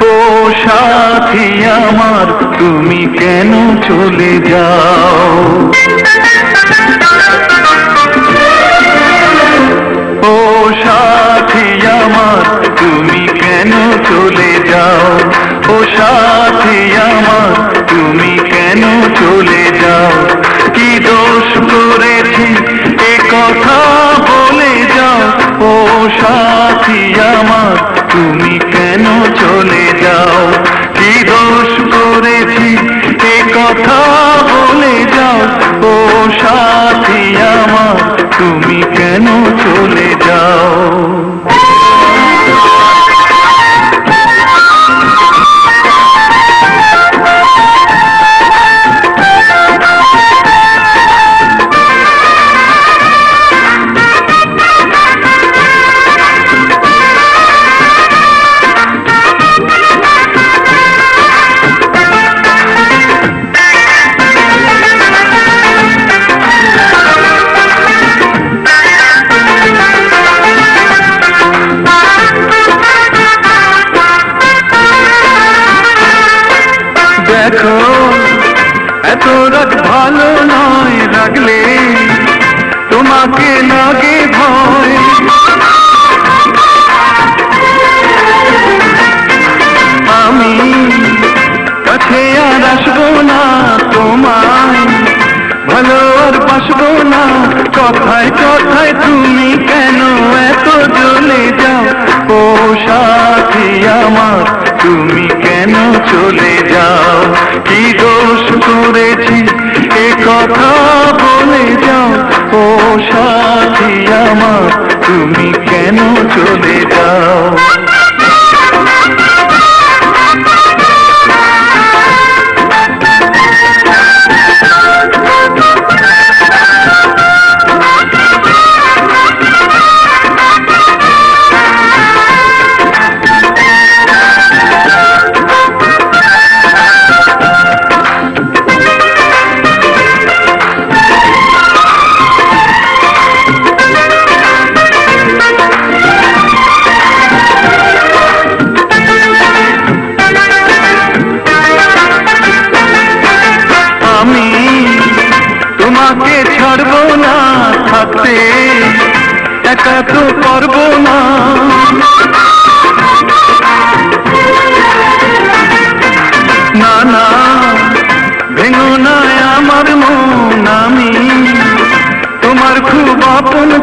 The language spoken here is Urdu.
ساتھیا مار تم چلے جاؤ او ساتھی یا مار تمہیں کیا ن چلے جاؤ او ساتھی یا مار تم کل جاؤ تمہیں کن چلے جاؤ بھل نئے لگلے تما کے لگے بھائی کتے آسبنا تمام بسبو نا کتائی کتائے تمہیں کل ایت چلے جا پوشا تمہیں کل چلے جا ماں تما کے چھڑبو نا توڑ نا نانا امر می تمر خوب اپنا